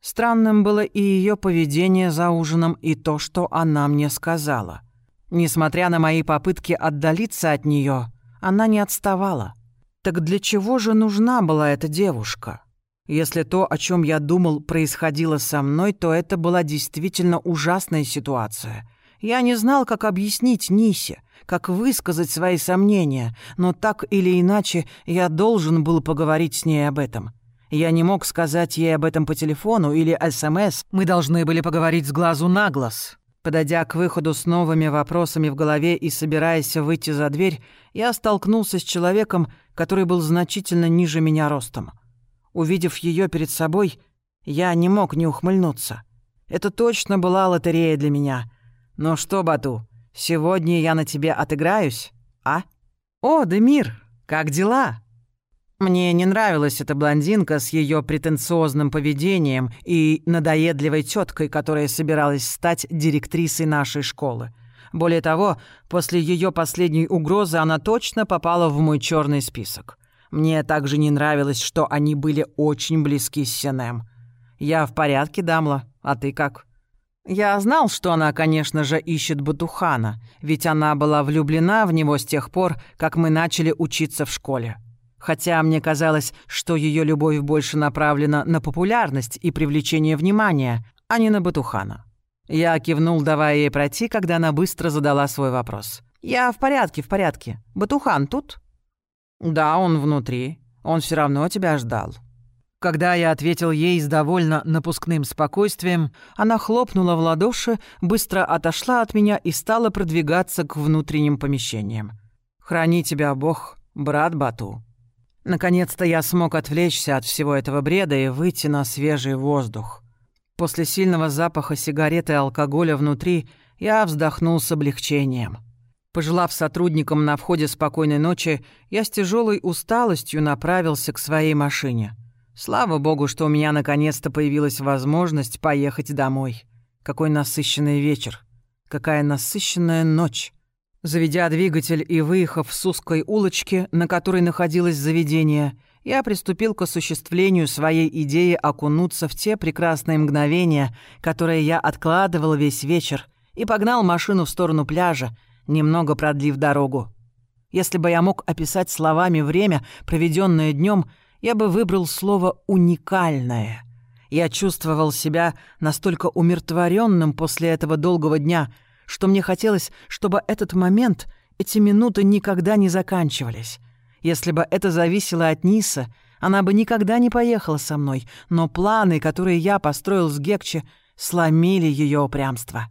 Странным было и ее поведение за ужином, и то, что она мне сказала. Несмотря на мои попытки отдалиться от нее, она не отставала. Так для чего же нужна была эта девушка? Если то, о чем я думал, происходило со мной, то это была действительно ужасная ситуация. Я не знал, как объяснить Нисе, как высказать свои сомнения, но так или иначе я должен был поговорить с ней об этом. Я не мог сказать ей об этом по телефону или СМС, мы должны были поговорить с глазу на глаз. Подойдя к выходу с новыми вопросами в голове и собираясь выйти за дверь, я столкнулся с человеком, который был значительно ниже меня ростом. Увидев ее перед собой, я не мог не ухмыльнуться. Это точно была лотерея для меня. «Ну что, Бату, Сегодня я на тебе отыграюсь, а? О, Демир, как дела? Мне не нравилась эта блондинка с ее претенциозным поведением и надоедливой теткой, которая собиралась стать директрисой нашей школы. Более того, после ее последней угрозы она точно попала в мой черный список. Мне также не нравилось, что они были очень близки с Сенем. Я в порядке, Дамла, а ты как?» Я знал, что она, конечно же, ищет Батухана, ведь она была влюблена в него с тех пор, как мы начали учиться в школе. Хотя мне казалось, что ее любовь больше направлена на популярность и привлечение внимания, а не на Батухана. Я кивнул, давая ей пройти, когда она быстро задала свой вопрос. «Я в порядке, в порядке. Батухан тут?» «Да, он внутри. Он все равно тебя ждал». Когда я ответил ей с довольно напускным спокойствием, она хлопнула в ладоши, быстро отошла от меня и стала продвигаться к внутренним помещениям. «Храни тебя Бог, брат Бату». Наконец-то я смог отвлечься от всего этого бреда и выйти на свежий воздух. После сильного запаха сигареты и алкоголя внутри я вздохнул с облегчением. Пожелав сотрудникам на входе спокойной ночи, я с тяжелой усталостью направился к своей машине. Слава богу, что у меня наконец-то появилась возможность поехать домой. Какой насыщенный вечер. Какая насыщенная ночь. Заведя двигатель и выехав с узкой улочки, на которой находилось заведение, я приступил к осуществлению своей идеи окунуться в те прекрасные мгновения, которые я откладывал весь вечер, и погнал машину в сторону пляжа, немного продлив дорогу. Если бы я мог описать словами время, проведенное днем, я бы выбрал слово «уникальное». Я чувствовал себя настолько умиротворенным после этого долгого дня — что мне хотелось, чтобы этот момент, эти минуты никогда не заканчивались. Если бы это зависело от Ниса, она бы никогда не поехала со мной, но планы, которые я построил с Гекче, сломили ее упрямство.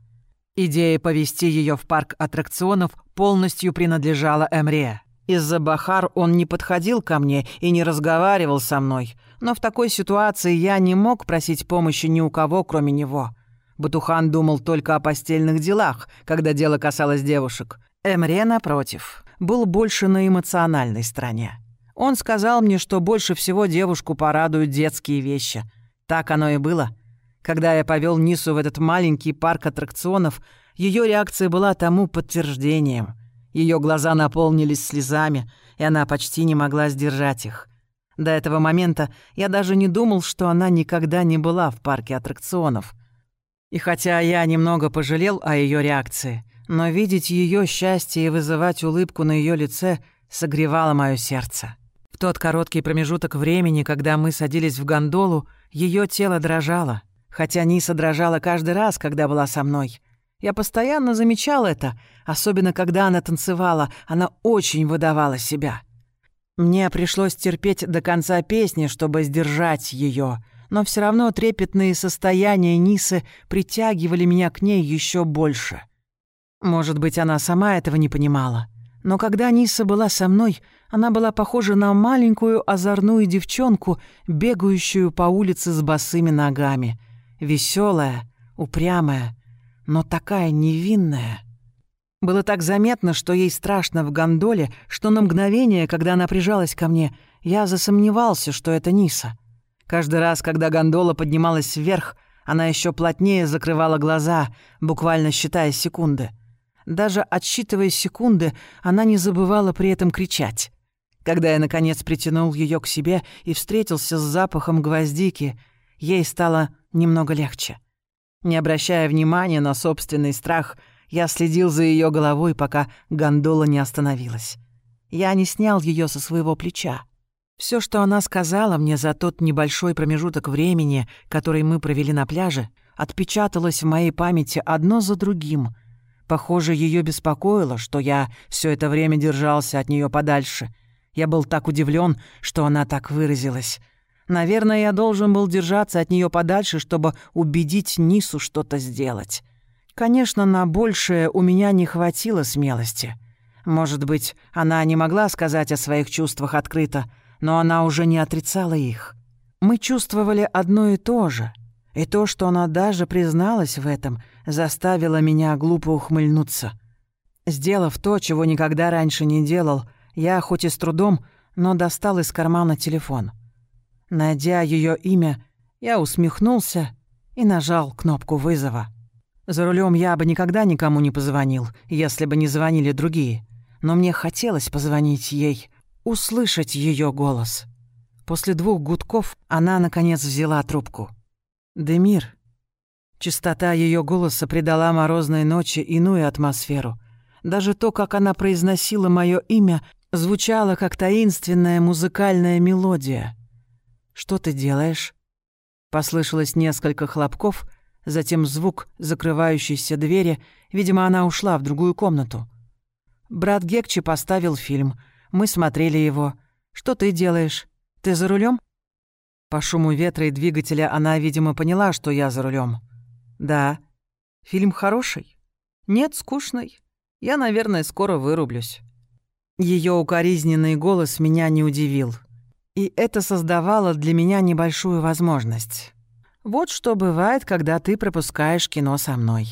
Идея повести ее в парк аттракционов полностью принадлежала Эмре. Из-за Бахар он не подходил ко мне и не разговаривал со мной, но в такой ситуации я не мог просить помощи ни у кого, кроме него. Батухан думал только о постельных делах, когда дело касалось девушек. Эмре, напротив, был больше на эмоциональной стороне. Он сказал мне, что больше всего девушку порадуют детские вещи. Так оно и было. Когда я повел Нису в этот маленький парк аттракционов, ее реакция была тому подтверждением. Ее глаза наполнились слезами, и она почти не могла сдержать их. До этого момента я даже не думал, что она никогда не была в парке аттракционов — и хотя я немного пожалел о ее реакции, но видеть ее счастье и вызывать улыбку на ее лице согревало мое сердце. В тот короткий промежуток времени, когда мы садились в гондолу, ее тело дрожало, хотя Ниса дрожала каждый раз, когда была со мной. Я постоянно замечал это, особенно когда она танцевала, она очень выдавала себя. Мне пришлось терпеть до конца песни, чтобы сдержать ее, но все равно трепетные состояния Нисы притягивали меня к ней еще больше. Может быть, она сама этого не понимала. Но когда Ниса была со мной, она была похожа на маленькую озорную девчонку, бегающую по улице с босыми ногами. Веселая, упрямая, но такая невинная. Было так заметно, что ей страшно в гондоле, что на мгновение, когда она прижалась ко мне, я засомневался, что это Ниса. Каждый раз, когда гондола поднималась вверх, она еще плотнее закрывала глаза, буквально считая секунды. Даже отсчитывая секунды, она не забывала при этом кричать. Когда я, наконец, притянул ее к себе и встретился с запахом гвоздики, ей стало немного легче. Не обращая внимания на собственный страх, я следил за ее головой, пока гондола не остановилась. Я не снял ее со своего плеча. Все, что она сказала мне за тот небольшой промежуток времени, который мы провели на пляже, отпечаталось в моей памяти одно за другим. Похоже, ее беспокоило, что я все это время держался от нее подальше. Я был так удивлен, что она так выразилась. Наверное, я должен был держаться от нее подальше, чтобы убедить Нису что-то сделать. Конечно, на большее у меня не хватило смелости. Может быть, она не могла сказать о своих чувствах открыто, но она уже не отрицала их. Мы чувствовали одно и то же, и то, что она даже призналась в этом, заставило меня глупо ухмыльнуться. Сделав то, чего никогда раньше не делал, я, хоть и с трудом, но достал из кармана телефон. Найдя ее имя, я усмехнулся и нажал кнопку вызова. За рулем я бы никогда никому не позвонил, если бы не звонили другие. Но мне хотелось позвонить ей, услышать ее голос. После двух гудков она, наконец, взяла трубку. «Демир». Чистота ее голоса придала морозной ночи иную атмосферу. Даже то, как она произносила мое имя, звучало как таинственная музыкальная мелодия. «Что ты делаешь?» Послышалось несколько хлопков, затем звук закрывающейся двери. Видимо, она ушла в другую комнату. Брат Гекчи поставил фильм — мы смотрели его. Что ты делаешь? Ты за рулем? По шуму ветра и двигателя она, видимо, поняла, что я за рулем. Да. Фильм хороший? Нет, скучный. Я, наверное, скоро вырублюсь. Ее укоризненный голос меня не удивил. И это создавало для меня небольшую возможность. Вот что бывает, когда ты пропускаешь кино со мной.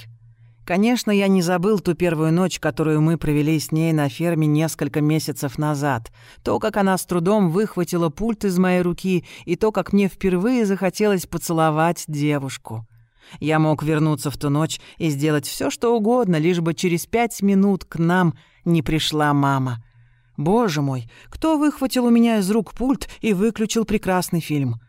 Конечно, я не забыл ту первую ночь, которую мы провели с ней на ферме несколько месяцев назад. То, как она с трудом выхватила пульт из моей руки, и то, как мне впервые захотелось поцеловать девушку. Я мог вернуться в ту ночь и сделать все, что угодно, лишь бы через пять минут к нам не пришла мама. Боже мой, кто выхватил у меня из рук пульт и выключил прекрасный фильм?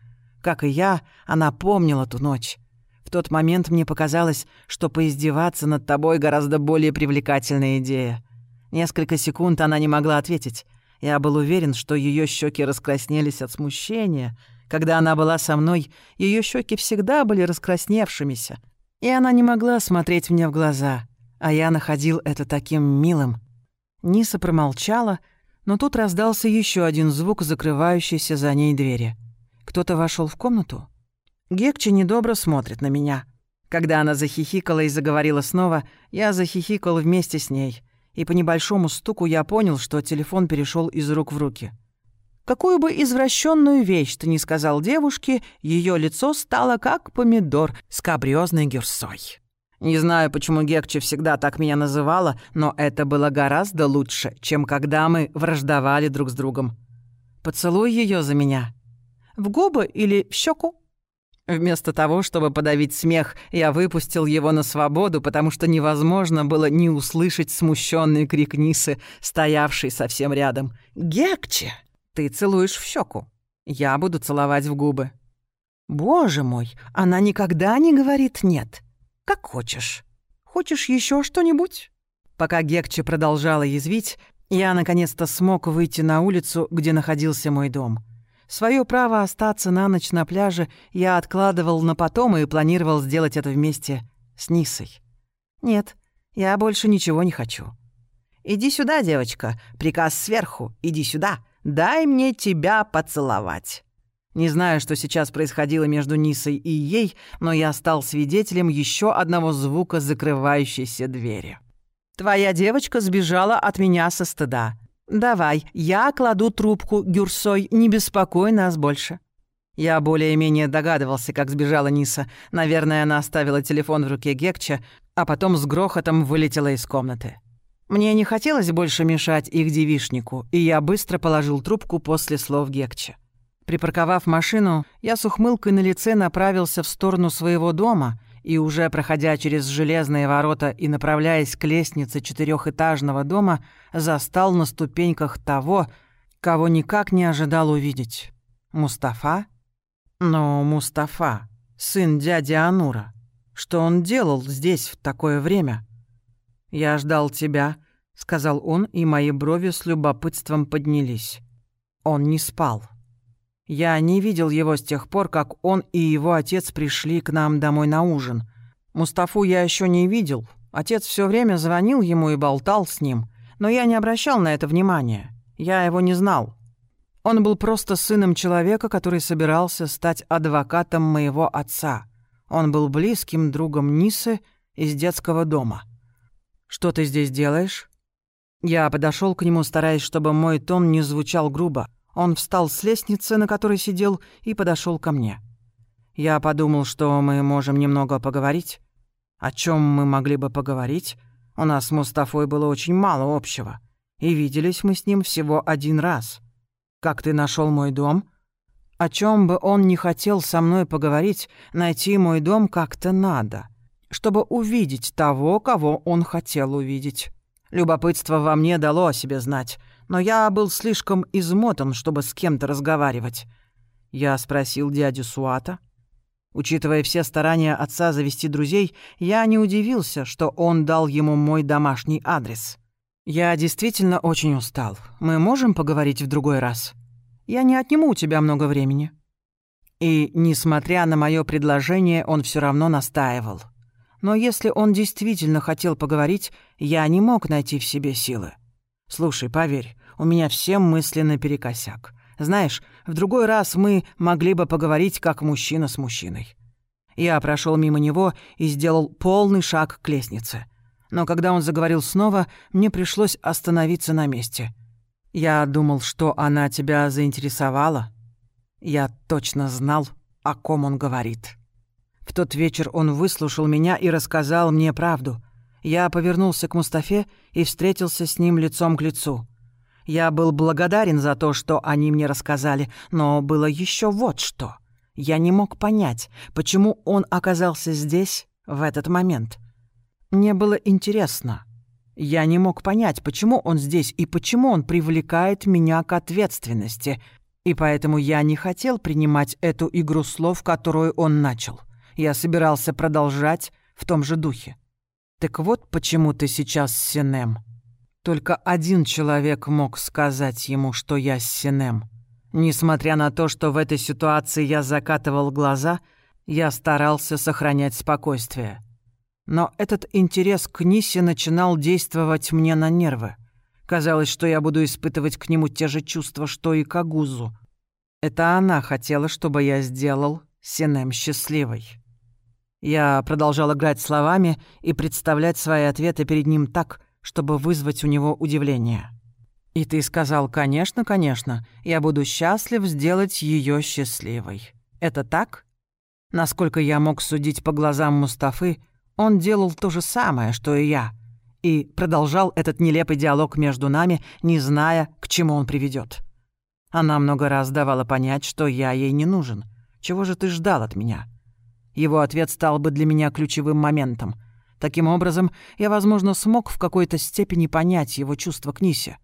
Как и я, она помнила ту ночь. В тот момент мне показалось, что поиздеваться над тобой гораздо более привлекательная идея. Несколько секунд она не могла ответить. Я был уверен, что ее щеки раскраснелись от смущения. Когда она была со мной, ее щеки всегда были раскрасневшимися. И она не могла смотреть мне в глаза, а я находил это таким милым. Ниса промолчала, но тут раздался еще один звук, закрывающийся за ней двери. Кто-то вошел в комнату? Гекча недобро смотрит на меня. Когда она захихикала и заговорила снова, я захихикал вместе с ней. И по небольшому стуку я понял, что телефон перешел из рук в руки. Какую бы извращенную вещь ты ни сказал девушке, ее лицо стало как помидор с кабриозной герсой. Не знаю, почему Гекче всегда так меня называла, но это было гораздо лучше, чем когда мы враждовали друг с другом. Поцелуй ее за меня. В губы или в щеку? Вместо того, чтобы подавить смех, я выпустил его на свободу, потому что невозможно было не услышать смущенный крик Нисы, стоявший совсем рядом. «Гекче! Ты целуешь в щеку. Я буду целовать в губы». «Боже мой, она никогда не говорит «нет». Как хочешь. Хочешь еще что-нибудь?» Пока Гекче продолжала язвить, я наконец-то смог выйти на улицу, где находился мой дом — Своё право остаться на ночь на пляже я откладывал на потом и планировал сделать это вместе с Нисой. Нет, я больше ничего не хочу. «Иди сюда, девочка, приказ сверху, иди сюда, дай мне тебя поцеловать». Не знаю, что сейчас происходило между Нисой и ей, но я стал свидетелем еще одного звука закрывающейся двери. «Твоя девочка сбежала от меня со стыда. «Давай, я кладу трубку, Гюрсой, не беспокой нас больше». Я более-менее догадывался, как сбежала Ниса. Наверное, она оставила телефон в руке Гекча, а потом с грохотом вылетела из комнаты. Мне не хотелось больше мешать их девишнику, и я быстро положил трубку после слов Гекча. Припарковав машину, я с ухмылкой на лице направился в сторону своего дома и уже проходя через железные ворота и направляясь к лестнице четырехэтажного дома, застал на ступеньках того, кого никак не ожидал увидеть. Мустафа? Но Мустафа, сын дяди Анура. Что он делал здесь в такое время? «Я ждал тебя», — сказал он, и мои брови с любопытством поднялись. Он не спал. Я не видел его с тех пор, как он и его отец пришли к нам домой на ужин. Мустафу я еще не видел. Отец все время звонил ему и болтал с ним, но я не обращал на это внимания. Я его не знал. Он был просто сыном человека, который собирался стать адвокатом моего отца. Он был близким другом Нисы из детского дома. «Что ты здесь делаешь?» Я подошел к нему, стараясь, чтобы мой тон не звучал грубо. Он встал с лестницы, на которой сидел, и подошел ко мне. Я подумал, что мы можем немного поговорить. О чем мы могли бы поговорить? У нас с Мустафой было очень мало общего. И виделись мы с ним всего один раз. Как ты нашел мой дом? О чем бы он не хотел со мной поговорить, найти мой дом как-то надо, чтобы увидеть того, кого он хотел увидеть. Любопытство во мне дало о себе знать но я был слишком измотан, чтобы с кем-то разговаривать. Я спросил дядю Суата. Учитывая все старания отца завести друзей, я не удивился, что он дал ему мой домашний адрес. «Я действительно очень устал. Мы можем поговорить в другой раз? Я не отниму у тебя много времени». И, несмотря на мое предложение, он все равно настаивал. Но если он действительно хотел поговорить, я не мог найти в себе силы. «Слушай, поверь, у меня все мысли наперекосяк. Знаешь, в другой раз мы могли бы поговорить как мужчина с мужчиной. Я прошел мимо него и сделал полный шаг к лестнице. Но когда он заговорил снова, мне пришлось остановиться на месте. «Я думал, что она тебя заинтересовала», Я точно знал, о ком он говорит. В тот вечер он выслушал меня и рассказал мне правду. Я повернулся к Мустафе и встретился с ним лицом к лицу. Я был благодарен за то, что они мне рассказали, но было еще вот что. Я не мог понять, почему он оказался здесь в этот момент. Мне было интересно. Я не мог понять, почему он здесь и почему он привлекает меня к ответственности, и поэтому я не хотел принимать эту игру слов, которую он начал. Я собирался продолжать в том же духе. «Так вот почему ты сейчас с Синем». Только один человек мог сказать ему, что я с Синем. Несмотря на то, что в этой ситуации я закатывал глаза, я старался сохранять спокойствие. Но этот интерес к Нисе начинал действовать мне на нервы. Казалось, что я буду испытывать к нему те же чувства, что и к Агузу. Это она хотела, чтобы я сделал Синем счастливой. Я продолжал играть словами и представлять свои ответы перед ним так, чтобы вызвать у него удивление. «И ты сказал, конечно, конечно, я буду счастлив сделать ее счастливой. Это так?» Насколько я мог судить по глазам Мустафы, он делал то же самое, что и я, и продолжал этот нелепый диалог между нами, не зная, к чему он приведет. Она много раз давала понять, что я ей не нужен. Чего же ты ждал от меня? Его ответ стал бы для меня ключевым моментом. Таким образом, я, возможно, смог в какой-то степени понять его чувства к Нисе.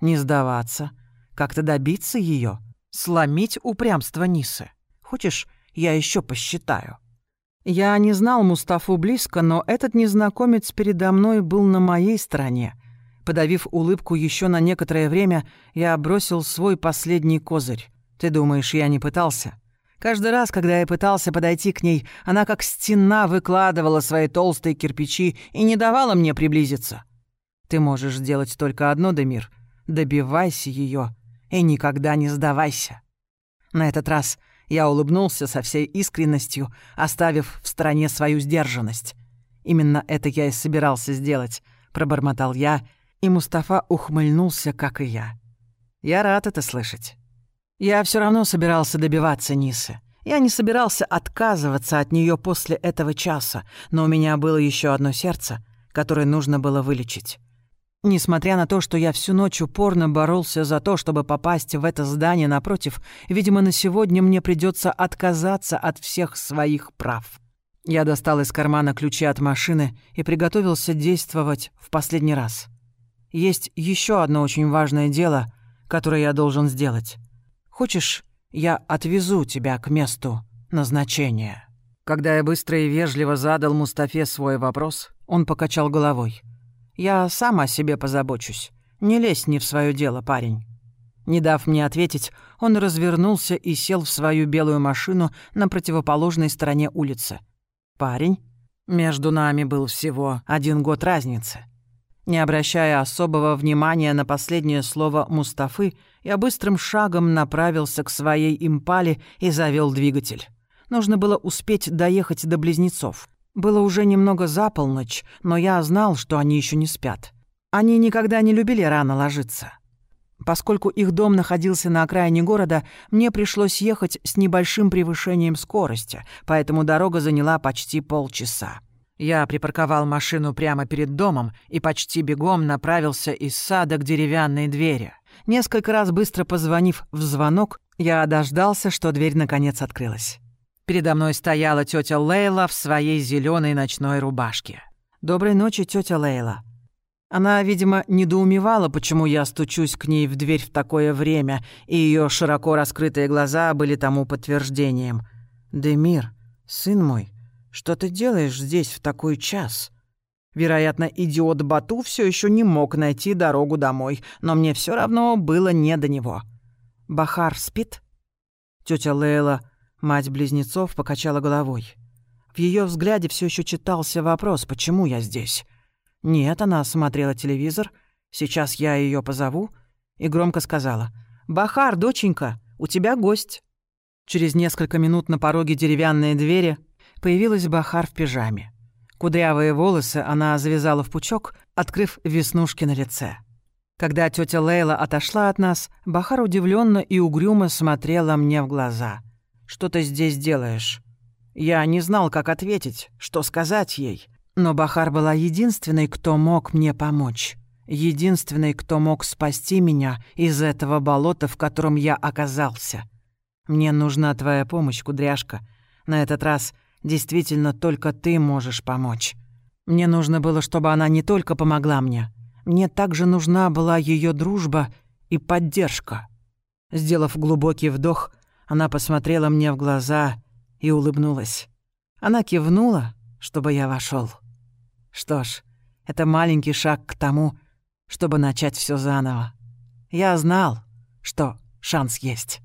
Не сдаваться, как-то добиться ее, сломить упрямство Нисы. Хочешь, я еще посчитаю? Я не знал Мустафу близко, но этот незнакомец передо мной был на моей стороне. Подавив улыбку еще на некоторое время, я бросил свой последний козырь. Ты думаешь, я не пытался? Каждый раз, когда я пытался подойти к ней, она как стена выкладывала свои толстые кирпичи и не давала мне приблизиться. Ты можешь сделать только одно, Демир. Добивайся ее и никогда не сдавайся. На этот раз я улыбнулся со всей искренностью, оставив в стороне свою сдержанность. «Именно это я и собирался сделать», — пробормотал я, и Мустафа ухмыльнулся, как и я. «Я рад это слышать». Я все равно собирался добиваться Нисы. Я не собирался отказываться от нее после этого часа, но у меня было еще одно сердце, которое нужно было вылечить. Несмотря на то, что я всю ночь упорно боролся за то, чтобы попасть в это здание напротив, видимо, на сегодня мне придется отказаться от всех своих прав. Я достал из кармана ключи от машины и приготовился действовать в последний раз. Есть еще одно очень важное дело, которое я должен сделать. Хочешь, я отвезу тебя к месту назначения?» Когда я быстро и вежливо задал Мустафе свой вопрос, он покачал головой. Я сам о себе позабочусь. Не лезь не в свое дело, парень». Не дав мне ответить, он развернулся и сел в свою белую машину на противоположной стороне улицы. «Парень?» Между нами был всего один год разницы. Не обращая особого внимания на последнее слово Мустафы, я быстрым шагом направился к своей импале и завел двигатель. Нужно было успеть доехать до близнецов. Было уже немного за полночь, но я знал, что они еще не спят. Они никогда не любили рано ложиться. Поскольку их дом находился на окраине города, мне пришлось ехать с небольшим превышением скорости, поэтому дорога заняла почти полчаса. Я припарковал машину прямо перед домом и почти бегом направился из сада к деревянной двери. Несколько раз быстро позвонив в звонок, я дождался, что дверь наконец открылась. Передо мной стояла тетя Лейла в своей зеленой ночной рубашке. «Доброй ночи, тетя Лейла». Она, видимо, недоумевала, почему я стучусь к ней в дверь в такое время, и ее широко раскрытые глаза были тому подтверждением. «Демир, сын мой, что ты делаешь здесь в такой час?» Вероятно, идиот Бату все еще не мог найти дорогу домой, но мне все равно было не до него. «Бахар спит?» Тетя Лейла Мать близнецов покачала головой. В ее взгляде все еще читался вопрос, почему я здесь. Нет, она смотрела телевизор. Сейчас я ее позову. И громко сказала. «Бахар, доченька, у тебя гость». Через несколько минут на пороге деревянной двери появилась Бахар в пижаме. Кудрявые волосы она завязала в пучок, открыв веснушки на лице. Когда тетя Лейла отошла от нас, Бахар удивленно и угрюмо смотрела мне в глаза. «Что ты здесь делаешь?» Я не знал, как ответить, что сказать ей. Но Бахар была единственной, кто мог мне помочь. Единственной, кто мог спасти меня из этого болота, в котором я оказался. Мне нужна твоя помощь, кудряшка. На этот раз действительно только ты можешь помочь. Мне нужно было, чтобы она не только помогла мне. Мне также нужна была ее дружба и поддержка. Сделав глубокий вдох, она посмотрела мне в глаза и улыбнулась. Она кивнула, чтобы я вошел. Что ж, это маленький шаг к тому, чтобы начать все заново. Я знал, что шанс есть.